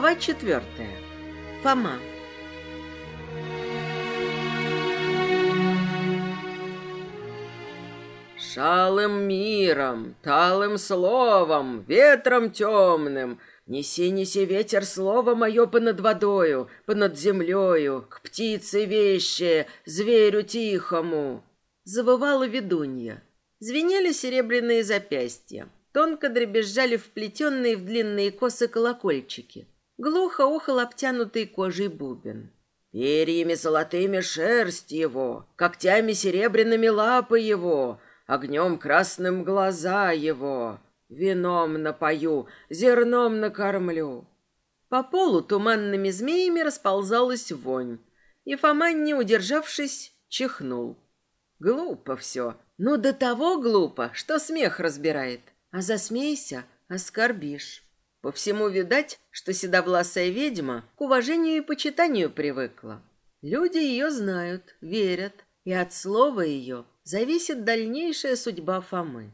Глава четвертая. Фома. Шалым миром, талым словом, ветром темным, Неси, неси ветер слово мое понад водою, понад землею, К птице вещи, зверю тихому. Завывала ведунья. Звенели серебряные запястья. Тонко дребезжали вплетенные в длинные косы колокольчики. Глухо ухал обтянутый кожей бубен. Перьями золотыми шерсть его, когтями серебряными лапы его, огнем красным глаза его. Вином напою, зерном накормлю. По полу туманными змеями расползалась вонь, и Фома, не удержавшись, чихнул. Глупо все, но до того глупо, что смех разбирает а засмейся, оскорбишь. По всему видать, что седовласая ведьма к уважению и почитанию привыкла. Люди ее знают, верят, и от слова ее зависит дальнейшая судьба Фомы.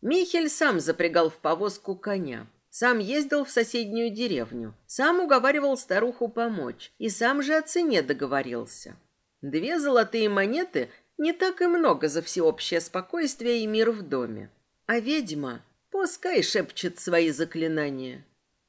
Михель сам запрягал в повозку коня, сам ездил в соседнюю деревню, сам уговаривал старуху помочь и сам же о цене договорился. Две золотые монеты не так и много за всеобщее спокойствие и мир в доме. А ведьма Пускай шепчет свои заклинания.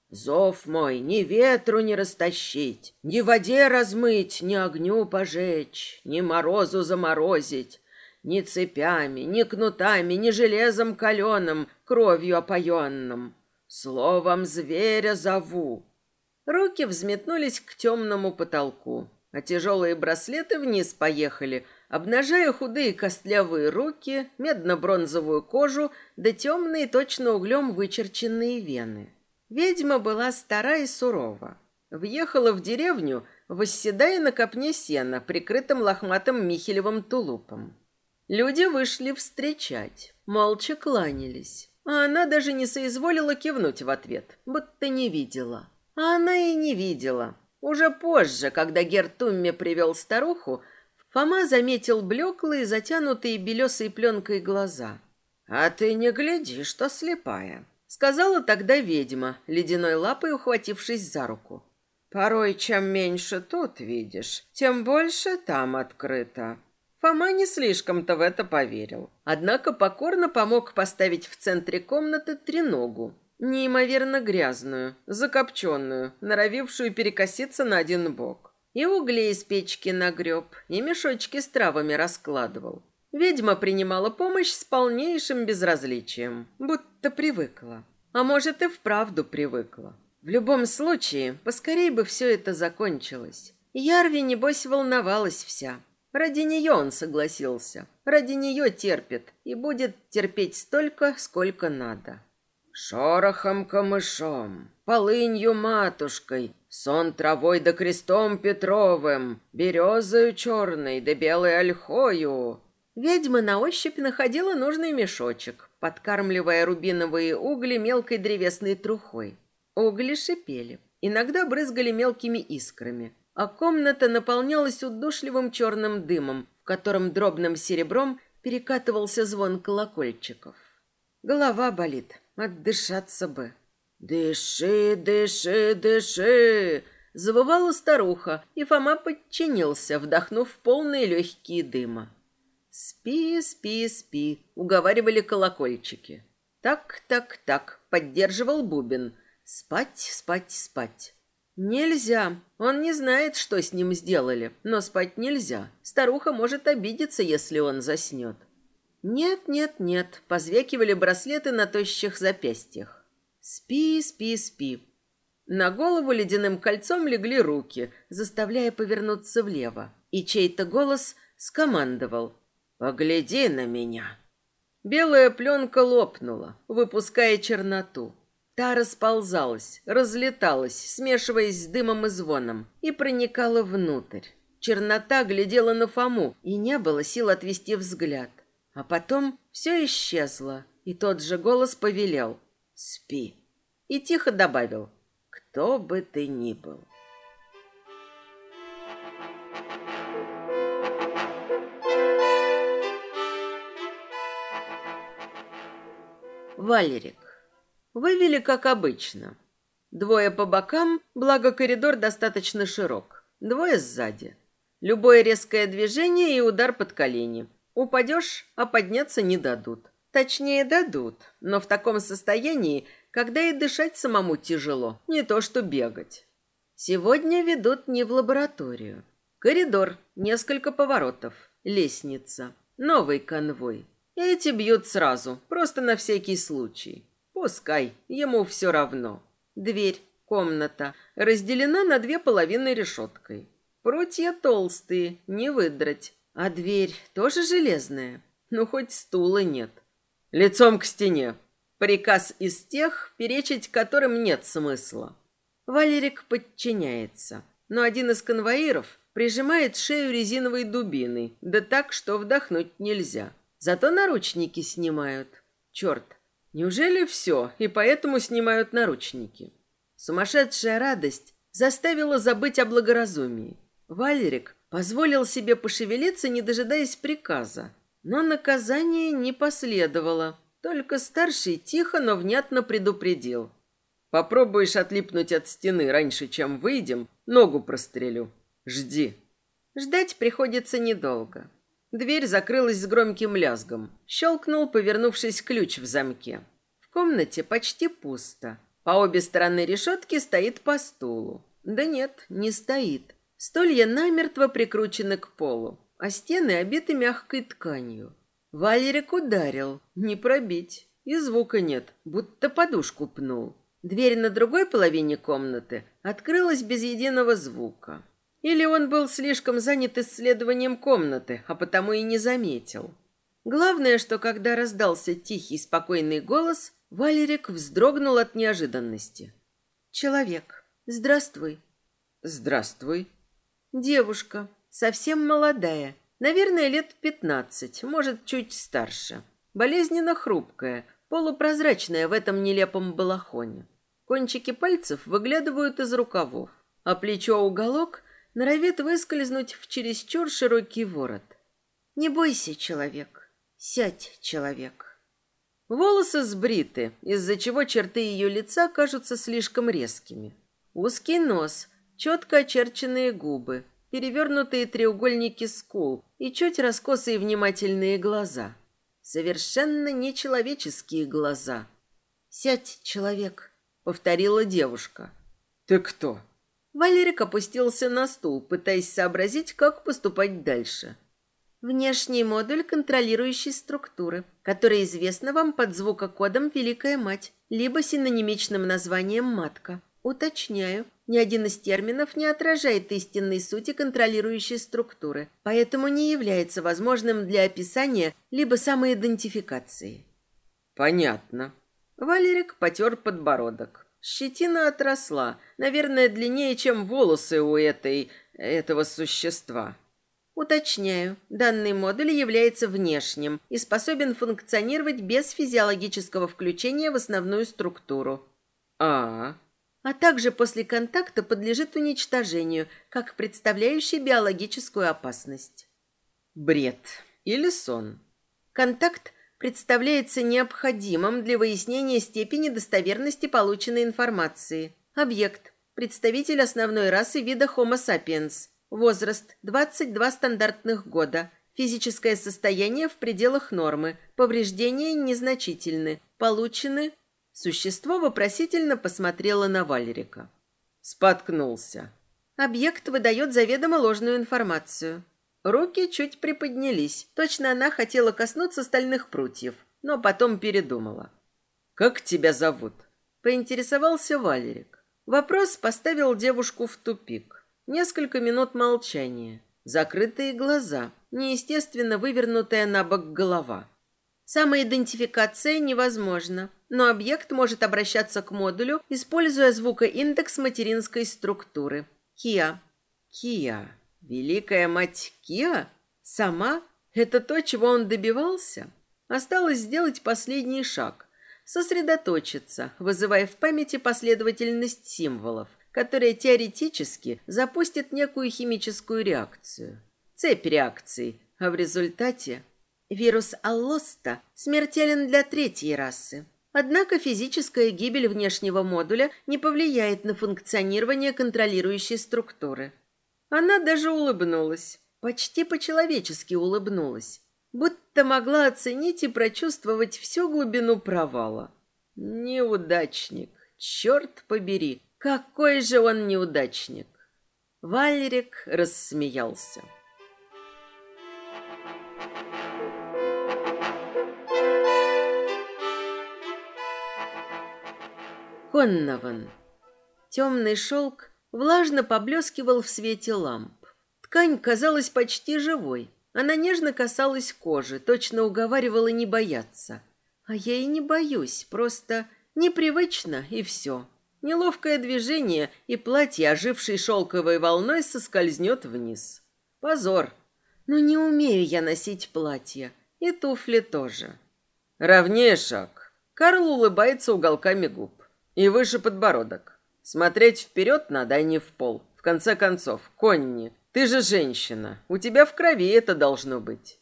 Зов мой ни ветру не растащить, ни воде размыть, ни огню пожечь, ни морозу заморозить, ни цепями, ни кнутами, ни железом каленым, кровью опоенным. Словом зверя зову. Руки взметнулись к темному потолку, а тяжелые браслеты вниз поехали, обнажая худые костлявые руки, медно-бронзовую кожу да темные точно углем вычерченные вены. Ведьма была стара и сурова. Въехала в деревню, восседая на копне сена, прикрытым лохматым михелевым тулупом. Люди вышли встречать, молча кланялись. А она даже не соизволила кивнуть в ответ, будто не видела. А она и не видела. Уже позже, когда Гертумме привел старуху, Фома заметил блеклые, затянутые белесой пленкой глаза. «А ты не гляди, что слепая», — сказала тогда ведьма, ледяной лапой ухватившись за руку. «Порой, чем меньше тут видишь, тем больше там открыто». Фома не слишком-то в это поверил. Однако покорно помог поставить в центре комнаты треногу, неимоверно грязную, закопченную, норовившую перекоситься на один бок. И угли из печки нагреб, и мешочки с травами раскладывал. Ведьма принимала помощь с полнейшим безразличием, будто привыкла. А может, и вправду привыкла. В любом случае, поскорей бы все это закончилось. Ярви, небось, волновалась вся. Ради нее он согласился. Ради нее терпит и будет терпеть столько, сколько надо. Шорохом камышом, полынью матушкой, сон травой да крестом Петровым, березою черной да белой ольхою. Ведьма на ощупь находила нужный мешочек, подкармливая рубиновые угли мелкой древесной трухой. Угли шипели, иногда брызгали мелкими искрами, а комната наполнялась удушливым черным дымом, в котором дробным серебром перекатывался звон колокольчиков. Голова болит, Отдышаться бы. «Дыши, дыши, дыши!» Завывала старуха, и Фома подчинился, вдохнув полные легкие дыма. «Спи, спи, спи», — уговаривали колокольчики. «Так, так, так», — поддерживал Бубен. «Спать, спать, спать». «Нельзя. Он не знает, что с ним сделали, но спать нельзя. Старуха может обидеться, если он заснет». Нет, нет, нет, позвякивали браслеты на тощих запястьях. Спи, спи, спи. На голову ледяным кольцом легли руки, заставляя повернуться влево, и чей-то голос скомандовал: "Погляди на меня". Белая пленка лопнула, выпуская черноту. Та расползалась, разлеталась, смешиваясь с дымом и звоном, и проникала внутрь. Чернота глядела на Фому, и не было сил отвести взгляд. А потом все исчезло, и тот же голос повелел «Спи» и тихо добавил «Кто бы ты ни был». Валерик. Вывели, как обычно. Двое по бокам, благо коридор достаточно широк. Двое сзади. Любое резкое движение и удар под колени. Упадешь, а подняться не дадут. Точнее, дадут, но в таком состоянии, когда и дышать самому тяжело, не то что бегать. Сегодня ведут не в лабораторию. Коридор, несколько поворотов, лестница, новый конвой. Эти бьют сразу, просто на всякий случай. Пускай, ему все равно. Дверь, комната, разделена на две половины решеткой. Прутья толстые, не выдрать. А дверь тоже железная. Ну, хоть стула нет. Лицом к стене. Приказ из тех, перечить которым нет смысла. Валерик подчиняется. Но один из конвоиров прижимает шею резиновой дубиной, да так, что вдохнуть нельзя. Зато наручники снимают. Черт, неужели все, и поэтому снимают наручники? Сумасшедшая радость заставила забыть о благоразумии. Валерик позволил себе пошевелиться, не дожидаясь приказа. Но наказание не последовало. Только старший тихо, но внятно предупредил. «Попробуешь отлипнуть от стены раньше, чем выйдем, ногу прострелю. Жди. Ждать приходится недолго. Дверь закрылась с громким лязгом. Щелкнул, повернувшись ключ в замке. В комнате почти пусто. По обе стороны решетки стоит по стулу. Да нет, не стоит. Стулья намертво прикручены к полу, а стены обиты мягкой тканью. Валерик ударил. Не пробить. И звука нет, будто подушку пнул. Дверь на другой половине комнаты открылась без единого звука. Или он был слишком занят исследованием комнаты, а потому и не заметил. Главное, что когда раздался тихий, спокойный голос, Валерик вздрогнул от неожиданности. «Человек, здравствуй». «Здравствуй». «Девушка, совсем молодая, наверное, лет пятнадцать, может, чуть старше. Болезненно хрупкая, полупрозрачная в этом нелепом балахоне. Кончики пальцев выглядывают из рукавов, а плечо-уголок норовит выскользнуть в чересчур широкий ворот. Не бойся, человек. Сядь, человек. Волосы сбриты, из-за чего черты ее лица кажутся слишком резкими. Узкий нос, четко очерченные губы, перевернутые треугольники скул и чуть раскосые внимательные глаза. Совершенно нечеловеческие глаза. «Сядь, человек», — повторила девушка. «Ты кто?» Валерик опустился на стул, пытаясь сообразить, как поступать дальше. Внешний модуль контролирующей структуры, который известна вам под звукокодом «Великая мать», либо синонимичным названием «матка». Уточняю, ни один из терминов не отражает истинной сути контролирующей структуры, поэтому не является возможным для описания либо самоидентификации. Понятно. Валерик потер подбородок. Щетина отросла, наверное, длиннее, чем волосы у этой... этого существа. Уточняю, данный модуль является внешним и способен функционировать без физиологического включения в основную структуру. А, а также после контакта подлежит уничтожению, как представляющий биологическую опасность. Бред или сон. Контакт представляется необходимым для выяснения степени достоверности полученной информации. Объект. Представитель основной расы вида Homo sapiens. Возраст 22 стандартных года. Физическое состояние в пределах нормы. Повреждения незначительны. Получены... Существо вопросительно посмотрело на Валерика. Споткнулся. Объект выдает заведомо ложную информацию. Руки чуть приподнялись. Точно она хотела коснуться стальных прутьев, но потом передумала. «Как тебя зовут?» – поинтересовался Валерик. Вопрос поставил девушку в тупик. Несколько минут молчания. Закрытые глаза, неестественно вывернутая на бок голова. Самоидентификация невозможна, но объект может обращаться к модулю, используя звукоиндекс материнской структуры. Киа. Киа. Великая мать Киа? Сама? Это то, чего он добивался? Осталось сделать последний шаг. Сосредоточиться, вызывая в памяти последовательность символов, которая теоретически запустит некую химическую реакцию. Цепь реакций, а в результате... Вирус Аллоста смертелен для третьей расы. Однако физическая гибель внешнего модуля не повлияет на функционирование контролирующей структуры. Она даже улыбнулась, почти по-человечески улыбнулась, будто могла оценить и прочувствовать всю глубину провала. Неудачник, черт побери, какой же он неудачник. Валерик рассмеялся. Коннован. Темный шелк влажно поблескивал в свете ламп. Ткань казалась почти живой. Она нежно касалась кожи, точно уговаривала не бояться. А я и не боюсь, просто непривычно и все. Неловкое движение, и платье, ожившей шелковой волной, соскользнет вниз. Позор. Но не умею я носить платье. И туфли тоже. Ровнее шаг. Карл улыбается уголками губ. И выше подбородок. Смотреть вперед надо, а не в пол. В конце концов, Конни, ты же женщина. У тебя в крови это должно быть.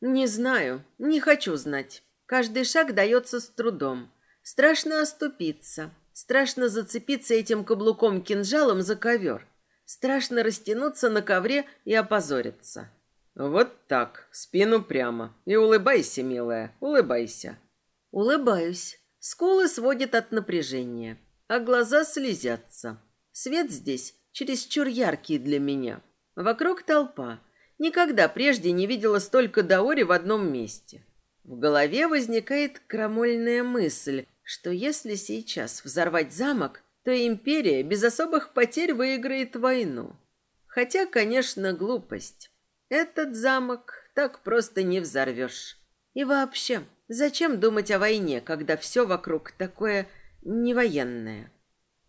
Не знаю, не хочу знать. Каждый шаг дается с трудом. Страшно оступиться. Страшно зацепиться этим каблуком-кинжалом за ковер. Страшно растянуться на ковре и опозориться. Вот так, спину прямо. И улыбайся, милая, улыбайся. Улыбаюсь. Скулы сводят от напряжения, а глаза слезятся. Свет здесь чересчур яркий для меня. Вокруг толпа. Никогда прежде не видела столько даори в одном месте. В голове возникает крамольная мысль, что если сейчас взорвать замок, то империя без особых потерь выиграет войну. Хотя, конечно, глупость. Этот замок так просто не взорвешь. И вообще, Зачем думать о войне, когда все вокруг такое невоенное?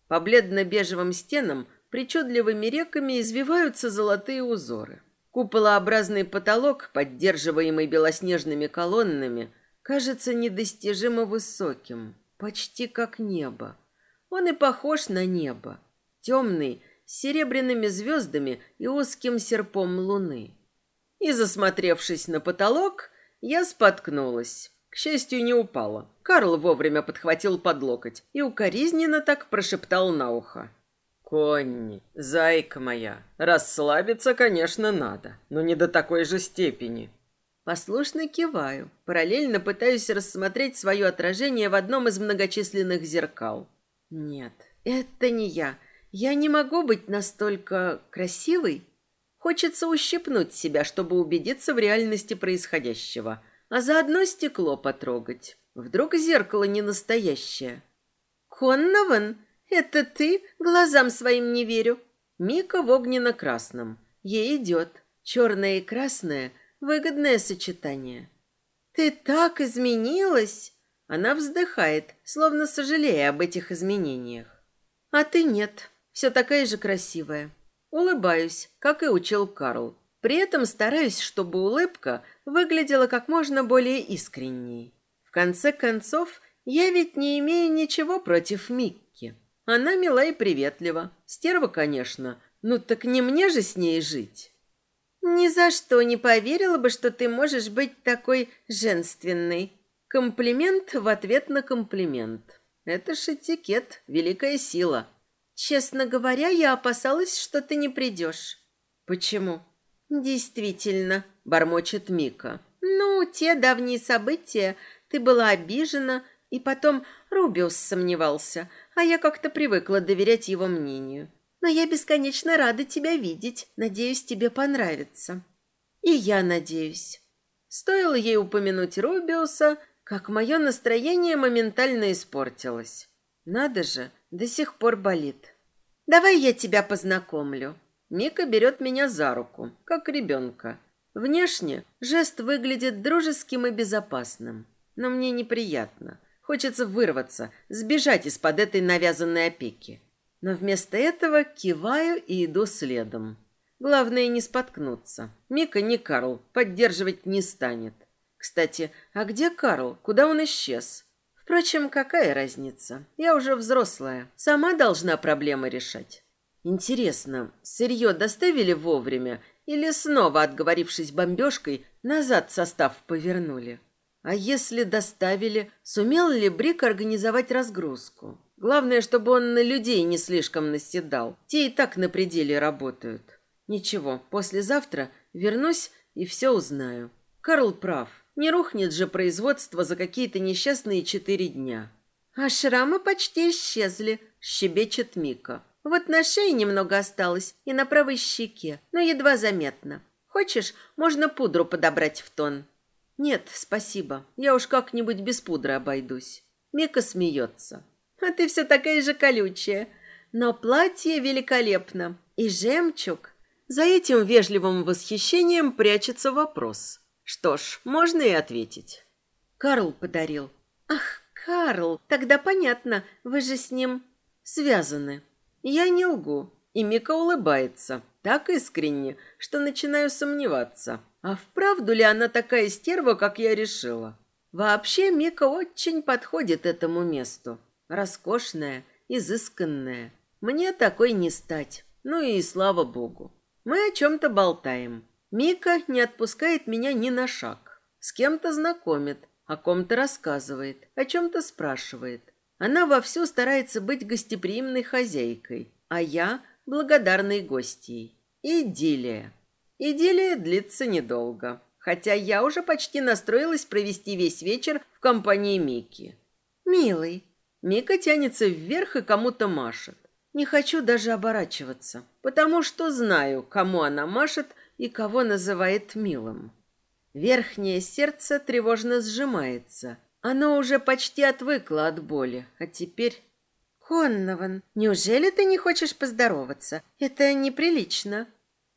По бледно-бежевым стенам причудливыми реками извиваются золотые узоры. Куполообразный потолок, поддерживаемый белоснежными колоннами, кажется недостижимо высоким, почти как небо. Он и похож на небо, темный, с серебряными звездами и узким серпом луны. И, засмотревшись на потолок, я споткнулась. К счастью, не упала. Карл вовремя подхватил под локоть и укоризненно так прошептал на ухо. «Конни, зайка моя, расслабиться, конечно, надо, но не до такой же степени». Послушно киваю, параллельно пытаюсь рассмотреть свое отражение в одном из многочисленных зеркал. Нет, это не я. Я не могу быть настолько красивой. Хочется ущипнуть себя, чтобы убедиться в реальности происходящего – а заодно стекло потрогать. Вдруг зеркало не настоящее. «Коннован, это ты? Глазам своим не верю». Мика в огненно-красном. Ей идет. Черное и красное – выгодное сочетание. «Ты так изменилась!» Она вздыхает, словно сожалея об этих изменениях. «А ты нет, все такая же красивая». Улыбаюсь, как и учил Карл. При этом стараюсь, чтобы улыбка выглядела как можно более искренней. В конце концов, я ведь не имею ничего против Микки. Она мила и приветлива. Стерва, конечно. Ну так не мне же с ней жить. Ни за что не поверила бы, что ты можешь быть такой женственной. Комплимент в ответ на комплимент. Это ж этикет, великая сила. Честно говоря, я опасалась, что ты не придешь. Почему? Действительно, бормочет Мика. Ну, те давние события, ты была обижена, и потом Рубиус сомневался, а я как-то привыкла доверять его мнению. Но я бесконечно рада тебя видеть. Надеюсь, тебе понравится. И я надеюсь. Стоило ей упомянуть Рубиуса, как мое настроение моментально испортилось. Надо же, до сих пор болит. Давай я тебя познакомлю. Мика берет меня за руку, как ребенка. Внешне жест выглядит дружеским и безопасным, но мне неприятно. Хочется вырваться, сбежать из-под этой навязанной опеки. Но вместо этого киваю и иду следом. Главное не споткнуться. Мика не Карл, поддерживать не станет. Кстати, а где Карл? Куда он исчез? Впрочем, какая разница? Я уже взрослая, сама должна проблемы решать. Интересно, сырье доставили вовремя или снова, отговорившись бомбежкой, назад состав повернули? А если доставили, сумел ли Брик организовать разгрузку? Главное, чтобы он на людей не слишком наседал. Те и так на пределе работают. Ничего, послезавтра вернусь и все узнаю. Карл прав. Не рухнет же производство за какие-то несчастные четыре дня. А шрамы почти исчезли, щебечет Мика. Вот на шее немного осталось и на правой щеке, но едва заметно. Хочешь, можно пудру подобрать в тон. Нет, спасибо. Я уж как-нибудь без пудры обойдусь. Мика смеется. А ты все такая же колючая. Но платье великолепно. И жемчуг. За этим вежливым восхищением прячется вопрос. Что ж, можно и ответить. Карл подарил. Ах, Карл, тогда понятно. Вы же с ним связаны. Я не лгу. И Мика улыбается. Так искренне, что начинаю сомневаться. А вправду ли она такая стерва, как я решила? Вообще Мика очень подходит этому месту. Роскошная, изысканная. Мне такой не стать. Ну и слава богу. Мы о чем-то болтаем. Мика не отпускает меня ни на шаг. С кем-то знакомит, о ком-то рассказывает, о чем-то спрашивает. Она вовсю старается быть гостеприимной хозяйкой, а я благодарной гостьей. Идиллия. Идиллия длится недолго, хотя я уже почти настроилась провести весь вечер в компании Мики. «Милый». Мика тянется вверх и кому-то машет. Не хочу даже оборачиваться, потому что знаю, кому она машет и кого называет милым. Верхнее сердце тревожно сжимается. Оно уже почти отвыкло от боли, а теперь... «Коннован, неужели ты не хочешь поздороваться? Это неприлично».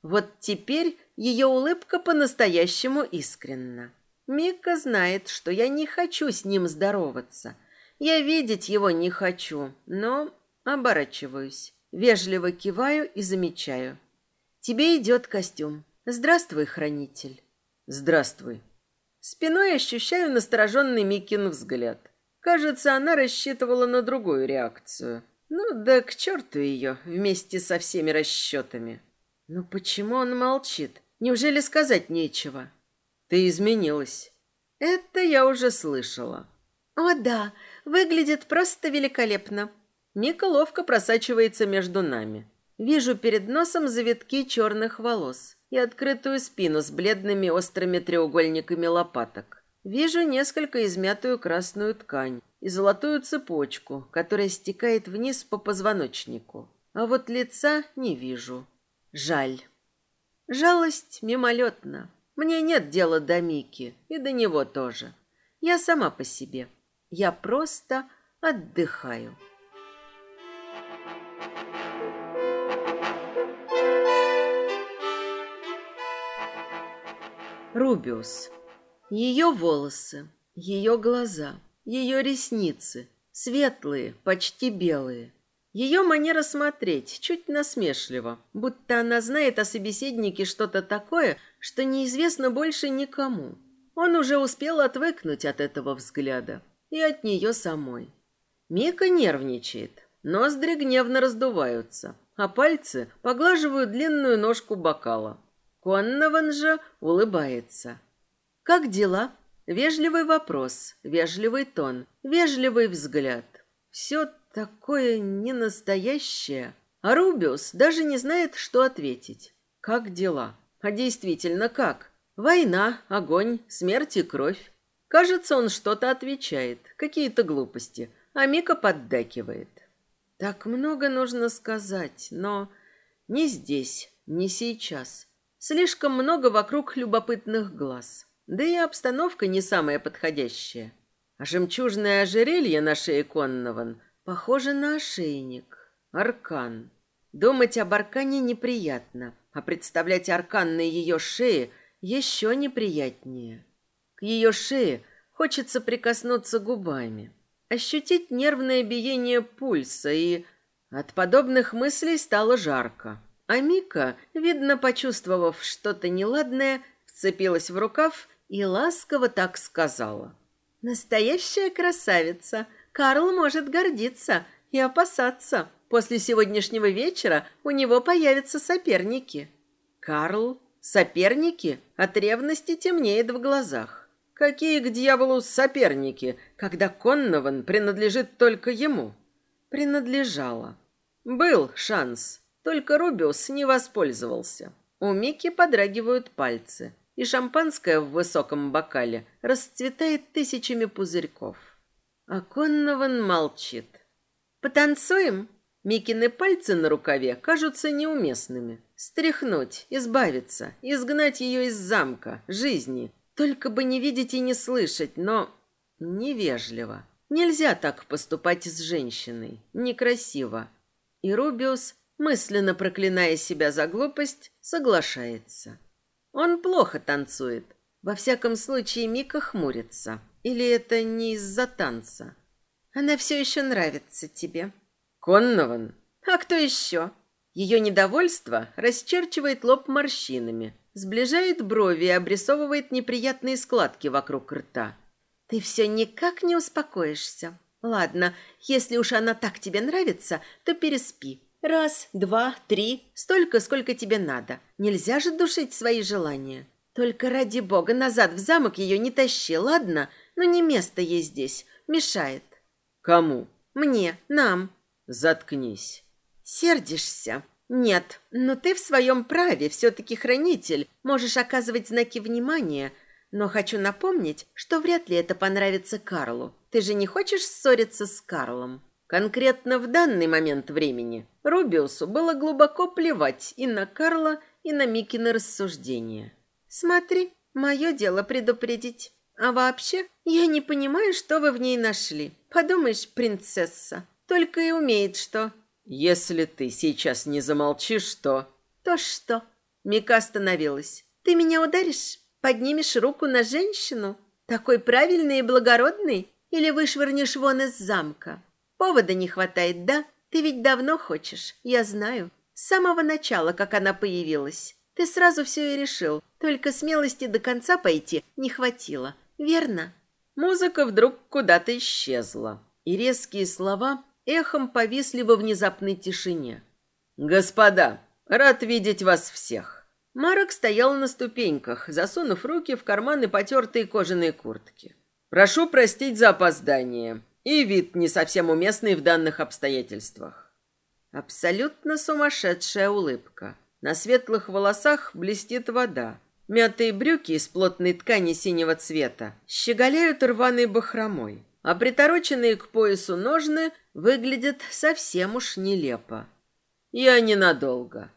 Вот теперь ее улыбка по-настоящему искренна. Мика знает, что я не хочу с ним здороваться. Я видеть его не хочу, но оборачиваюсь. Вежливо киваю и замечаю. Тебе идет костюм. Здравствуй, хранитель. Здравствуй. Спиной ощущаю настороженный Микин взгляд. Кажется, она рассчитывала на другую реакцию. Ну да к черту ее вместе со всеми расчетами. Но почему он молчит? Неужели сказать нечего? Ты изменилась. Это я уже слышала. О да, выглядит просто великолепно. Мика ловко просачивается между нами. Вижу перед носом завитки черных волос и открытую спину с бледными острыми треугольниками лопаток. Вижу несколько измятую красную ткань и золотую цепочку, которая стекает вниз по позвоночнику. А вот лица не вижу. Жаль. Жалость мимолетна. Мне нет дела до Мики, и до него тоже. Я сама по себе. Я просто отдыхаю. Рубиус. Ее волосы, ее глаза, ее ресницы, светлые, почти белые – ее манера смотреть чуть насмешливо, будто она знает о собеседнике что-то такое, что неизвестно больше никому. Он уже успел отвыкнуть от этого взгляда и от нее самой. Мика нервничает, ноздри гневно раздуваются, а пальцы поглаживают длинную ножку бокала. Коннован же улыбается. «Как дела?» Вежливый вопрос, вежливый тон, вежливый взгляд. Все такое ненастоящее. А Рубиус даже не знает, что ответить. Как дела? А действительно как? Война, огонь, смерть и кровь. Кажется, он что-то отвечает, какие-то глупости, а Мика поддакивает. Так много нужно сказать, но не здесь, не сейчас. Слишком много вокруг любопытных глаз. Да и обстановка не самая подходящая. А жемчужное ожерелье на шее Коннован Похоже на ошейник. Аркан. Думать об аркане неприятно, а представлять аркан на ее шее еще неприятнее. К ее шее хочется прикоснуться губами, ощутить нервное биение пульса, и от подобных мыслей стало жарко. А Мика, видно, почувствовав что-то неладное, вцепилась в рукав и ласково так сказала. «Настоящая красавица!» Карл может гордиться и опасаться. После сегодняшнего вечера у него появятся соперники. Карл? Соперники? От ревности темнеет в глазах. Какие к дьяволу соперники, когда Коннован принадлежит только ему? Принадлежала. Был шанс, только Рубиус не воспользовался. У Мики подрагивают пальцы, и шампанское в высоком бокале расцветает тысячами пузырьков. А Коннован молчит. «Потанцуем?» Микины пальцы на рукаве кажутся неуместными. Стряхнуть, избавиться, изгнать ее из замка, жизни. Только бы не видеть и не слышать, но невежливо. Нельзя так поступать с женщиной. Некрасиво. И Рубиус, мысленно проклиная себя за глупость, соглашается. Он плохо танцует. Во всяком случае, Мика хмурится. Или это не из-за танца? Она все еще нравится тебе. Коннован? А кто еще? Ее недовольство расчерчивает лоб морщинами, сближает брови и обрисовывает неприятные складки вокруг рта. Ты все никак не успокоишься. Ладно, если уж она так тебе нравится, то переспи. Раз, два, три, столько, сколько тебе надо. Нельзя же душить свои желания. Только ради бога назад в замок ее не тащи, ладно? Ну не место ей здесь, мешает. Кому? Мне, нам. Заткнись. Сердишься? Нет, но ты в своем праве, все-таки хранитель, можешь оказывать знаки внимания – но хочу напомнить, что вряд ли это понравится Карлу. Ты же не хочешь ссориться с Карлом? Конкретно в данный момент времени Рубиусу было глубоко плевать и на Карла, и на Микины рассуждения. Смотри, мое дело предупредить. А вообще, я не понимаю, что вы в ней нашли. Подумаешь, принцесса, только и умеет что. Если ты сейчас не замолчишь, то... То что? Мика остановилась. Ты меня ударишь? Поднимешь руку на женщину? Такой правильный и благородный? Или вышвырнешь вон из замка? Повода не хватает, да? Ты ведь давно хочешь, я знаю. С самого начала, как она появилась. Ты сразу все и решил. Только смелости до конца пойти не хватило. Верно? Музыка вдруг куда-то исчезла. И резкие слова эхом повисли во внезапной тишине. «Господа, рад видеть вас всех. Марок стоял на ступеньках, засунув руки в карманы потертой кожаной куртки. «Прошу простить за опоздание и вид не совсем уместный в данных обстоятельствах». Абсолютно сумасшедшая улыбка. На светлых волосах блестит вода. Мятые брюки из плотной ткани синего цвета щеголяют рваной бахромой, а притороченные к поясу ножны выглядят совсем уж нелепо. «Я ненадолго»,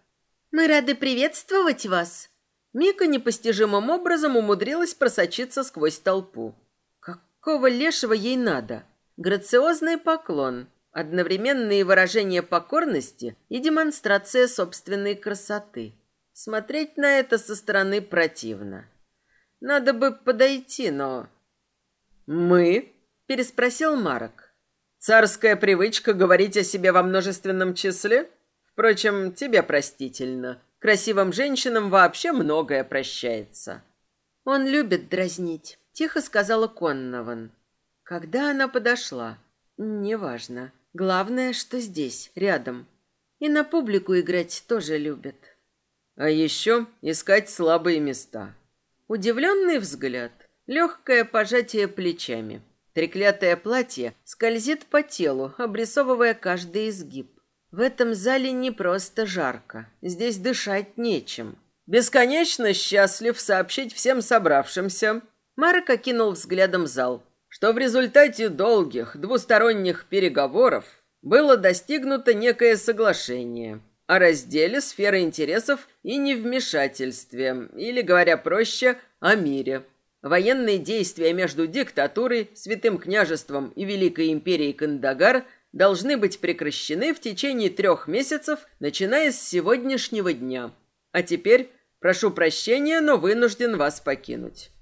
мы рады приветствовать вас. Мика непостижимым образом умудрилась просочиться сквозь толпу. Какого лешего ей надо? Грациозный поклон, одновременные выражения покорности и демонстрация собственной красоты. Смотреть на это со стороны противно. Надо бы подойти, но... «Мы?» – переспросил Марок. «Царская привычка говорить о себе во множественном числе?» Впрочем, тебе простительно. Красивым женщинам вообще многое прощается. Он любит дразнить, тихо сказала Коннован. Когда она подошла? Неважно. Главное, что здесь, рядом. И на публику играть тоже любит. А еще искать слабые места. Удивленный взгляд, легкое пожатие плечами. Треклятое платье скользит по телу, обрисовывая каждый изгиб. В этом зале не просто жарко. Здесь дышать нечем. Бесконечно счастлив сообщить всем собравшимся. Марк окинул взглядом зал, что в результате долгих двусторонних переговоров было достигнуто некое соглашение о разделе сферы интересов и невмешательстве, или, говоря проще, о мире. Военные действия между диктатурой, Святым княжеством и Великой империей Кандагар – должны быть прекращены в течение трех месяцев, начиная с сегодняшнего дня. А теперь прошу прощения, но вынужден вас покинуть».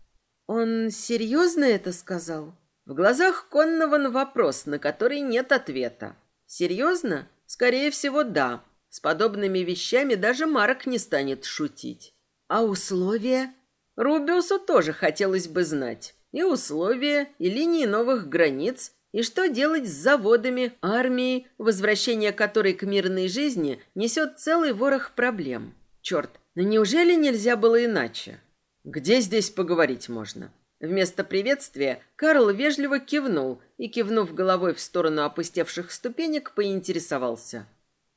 «Он серьезно это сказал?» В глазах Коннован вопрос, на который нет ответа. «Серьезно? Скорее всего, да. С подобными вещами даже Марк не станет шутить. А условия?» Рубиусу тоже хотелось бы знать. И условия, и линии новых границ, и что делать с заводами, армией, возвращение которой к мирной жизни несет целый ворох проблем? Черт, но неужели нельзя было иначе? Где здесь поговорить можно? Вместо приветствия Карл вежливо кивнул и, кивнув головой в сторону опустевших ступенек, поинтересовался.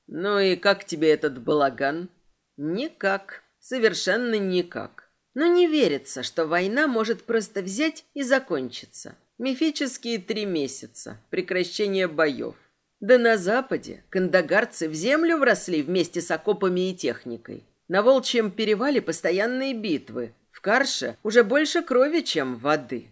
«Ну и как тебе этот балаган?» «Никак. Совершенно никак. Но не верится, что война может просто взять и закончиться. Мифические три месяца. Прекращение боев. Да на западе кандагарцы в землю вросли вместе с окопами и техникой. На Волчьем перевале постоянные битвы. Карше уже больше крови, чем воды.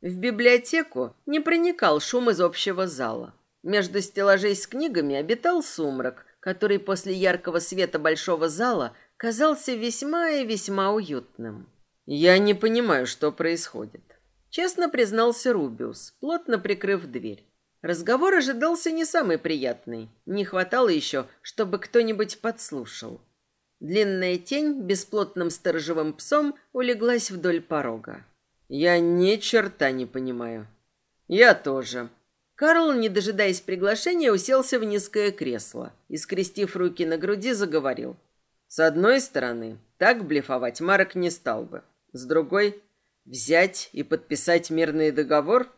В библиотеку не проникал шум из общего зала. Между стеллажей с книгами обитал сумрак, который после яркого света большого зала казался весьма и весьма уютным. «Я не понимаю, что происходит», — честно признался Рубиус, плотно прикрыв дверь. Разговор ожидался не самый приятный. Не хватало еще, чтобы кто-нибудь подслушал. Длинная тень бесплотным сторожевым псом улеглась вдоль порога. «Я ни черта не понимаю». «Я тоже», Карл, не дожидаясь приглашения, уселся в низкое кресло и, скрестив руки на груди, заговорил. С одной стороны, так блефовать Марок не стал бы. С другой, взять и подписать мирный договор?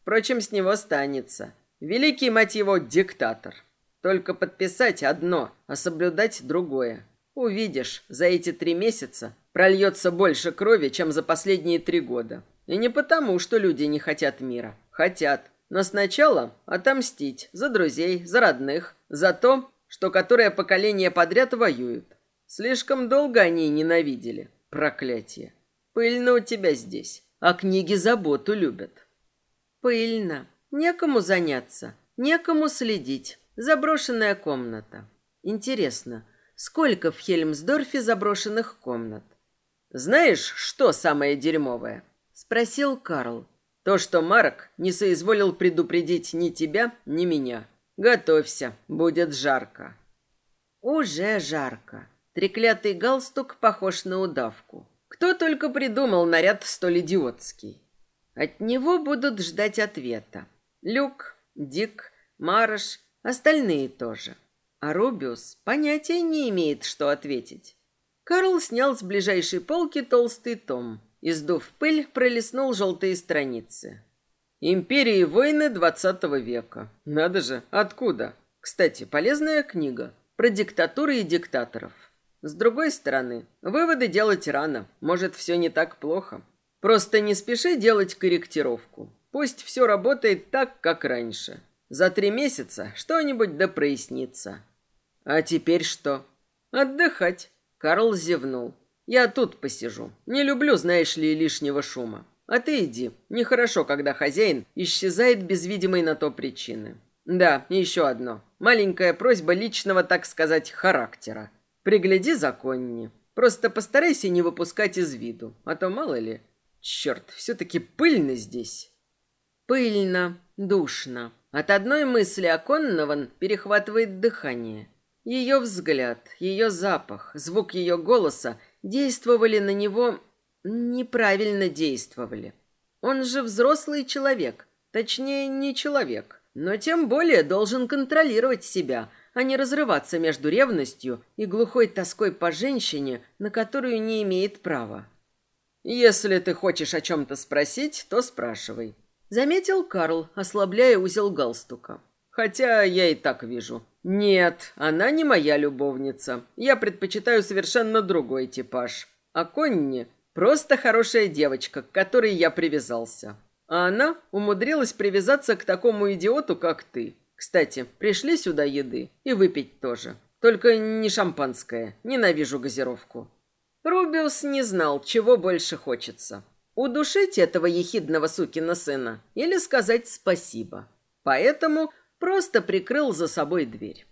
Впрочем, с него станется. Великий, мать его, диктатор. Только подписать одно, а соблюдать другое. Увидишь, за эти три месяца прольется больше крови, чем за последние три года. И не потому, что люди не хотят мира. Хотят. Но сначала отомстить за друзей, за родных, за то, что которое поколение подряд воюет. Слишком долго они ненавидели. Проклятие. Пыльно у тебя здесь, а книги заботу любят. Пыльно. Некому заняться, некому следить. Заброшенная комната. Интересно, сколько в Хельмсдорфе заброшенных комнат? Знаешь, что самое дерьмовое? Спросил Карл. То, что Марк не соизволил предупредить ни тебя, ни меня. Готовься, будет жарко. Уже жарко. Треклятый галстук похож на удавку. Кто только придумал наряд столь идиотский. От него будут ждать ответа. Люк, Дик, Марш, остальные тоже. А Рубиус понятия не имеет, что ответить. Карл снял с ближайшей полки толстый том. Издув пыль, пролистнул желтые страницы. «Империи и войны двадцатого века. Надо же, откуда? Кстати, полезная книга про диктатуры и диктаторов. С другой стороны, выводы делать рано. Может, все не так плохо. Просто не спеши делать корректировку. Пусть все работает так, как раньше. За три месяца что-нибудь да прояснится. А теперь что? Отдыхать. Карл зевнул. Я тут посижу. Не люблю, знаешь ли, лишнего шума. А ты иди. Нехорошо, когда хозяин исчезает без видимой на то причины. Да, еще одно. Маленькая просьба личного, так сказать, характера. Пригляди за Конни. Просто постарайся не выпускать из виду, а то мало ли. Черт, все-таки пыльно здесь. Пыльно, душно. От одной мысли о Коннован перехватывает дыхание. Ее взгляд, ее запах, звук ее голоса действовали на него... неправильно действовали. Он же взрослый человек, точнее, не человек, но тем более должен контролировать себя, а не разрываться между ревностью и глухой тоской по женщине, на которую не имеет права. «Если ты хочешь о чем-то спросить, то спрашивай», — заметил Карл, ослабляя узел галстука. «Хотя я и так вижу. Нет, она не моя любовница. Я предпочитаю совершенно другой типаж. А Конни просто хорошая девочка, к которой я привязался. А она умудрилась привязаться к такому идиоту, как ты. Кстати, пришли сюда еды и выпить тоже. Только не шампанское. Ненавижу газировку. Рубиус не знал, чего больше хочется. Удушить этого ехидного сукина сына или сказать спасибо. Поэтому просто прикрыл за собой дверь.